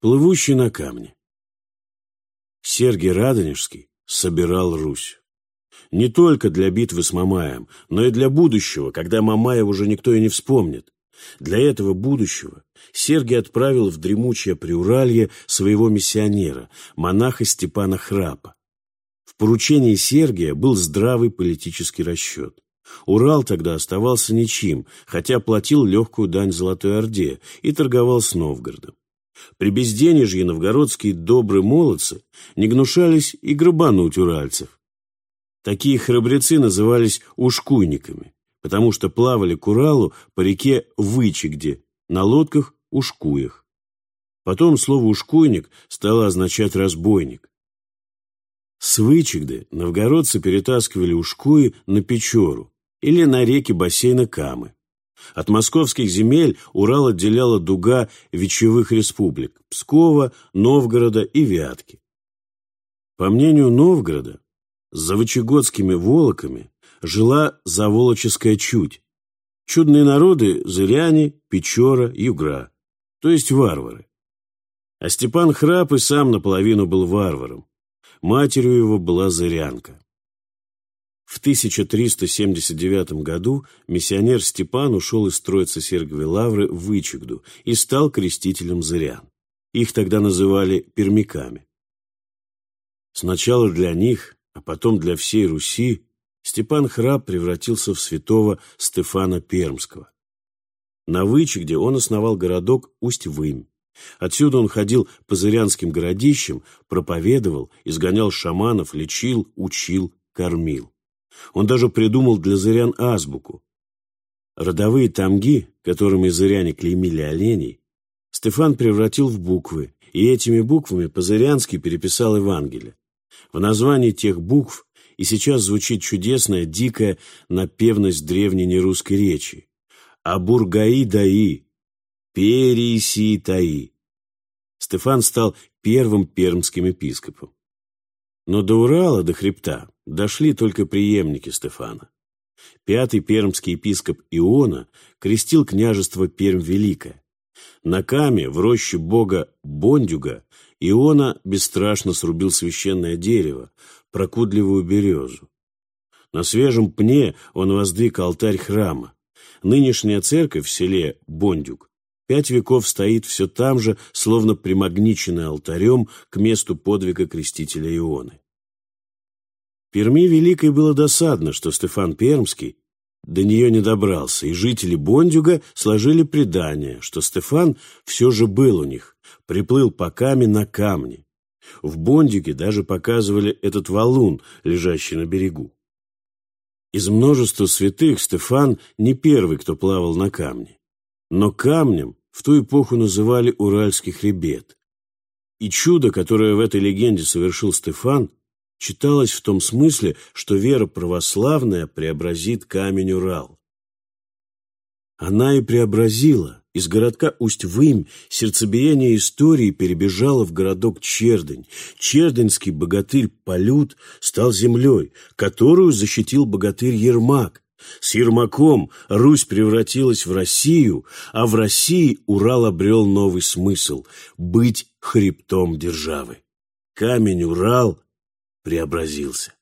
Плывущий на камне. Сергий Радонежский собирал Русь. Не только для битвы с Мамаем, но и для будущего, когда Мамая уже никто и не вспомнит. Для этого будущего Сергий отправил в дремучее Приуралье своего миссионера, монаха Степана Храпа. В поручении Сергия был здравый политический расчет. Урал тогда оставался ничим, хотя платил легкую дань Золотой Орде и торговал с Новгородом. При безденежье новгородские добрые молодцы не гнушались и грабануть уральцев. Такие храбрецы назывались ушкуйниками, потому что плавали к Уралу по реке Вычегде, на лодках ушкуях. Потом слово «ушкуйник» стало означать «разбойник». С Вычегды новгородцы перетаскивали ушкуи на Печору или на реки бассейна Камы. От московских земель Урал отделяла дуга вечевых республик – Пскова, Новгорода и Вятки. По мнению Новгорода, за вычегодскими волоками жила заволоческая чуть. Чудные народы – зыряне, Печора, Югра, то есть варвары. А Степан Храп и сам наполовину был варваром. Матерью его была зырянка. В 1379 году миссионер Степан ушел из Троицы Сергиевой Лавры в Вычегду и стал крестителем зырян. Их тогда называли пермяками. Сначала для них, а потом для всей Руси Степан Храб превратился в святого Стефана Пермского. На Вычегде он основал городок Усть-Вымь. Отсюда он ходил по зырянским городищам, проповедовал, изгонял шаманов, лечил, учил, кормил. Он даже придумал для зырян азбуку. Родовые тамги, которыми зыряне клеймили оленей, Стефан превратил в буквы, и этими буквами по-зырянски переписал Евангелие. В названии тех букв и сейчас звучит чудесная, дикая напевность древней нерусской речи. Абургаи-даи, Периси-таи. Стефан стал первым пермским епископом. Но до Урала, до хребта, дошли только преемники Стефана. Пятый пермский епископ Иона крестил княжество Пермь-Великое. На Каме, в роще бога Бондюга, Иона бесстрашно срубил священное дерево, прокудливую березу. На свежем пне он воздвиг алтарь храма. Нынешняя церковь в селе Бондюг пять веков стоит все там же, словно примагниченный алтарем к месту подвига крестителя Ионы. Перми Великой было досадно, что Стефан Пермский до нее не добрался, и жители Бондюга сложили предание, что Стефан все же был у них, приплыл по каме на камне. В Бондюге даже показывали этот валун, лежащий на берегу. Из множества святых Стефан не первый, кто плавал на камне. Но камнем в ту эпоху называли Уральский хребет. И чудо, которое в этой легенде совершил Стефан, читалось в том смысле, что вера православная преобразит камень Урал. Она и преобразила. Из городка Усть-Вымь сердцебиение истории перебежало в городок Чердень. Черденский богатырь Полют стал землей, которую защитил богатырь Ермак. С Ермаком Русь превратилась в Россию, а в России Урал обрел новый смысл – быть хребтом державы. Камень Урал преобразился.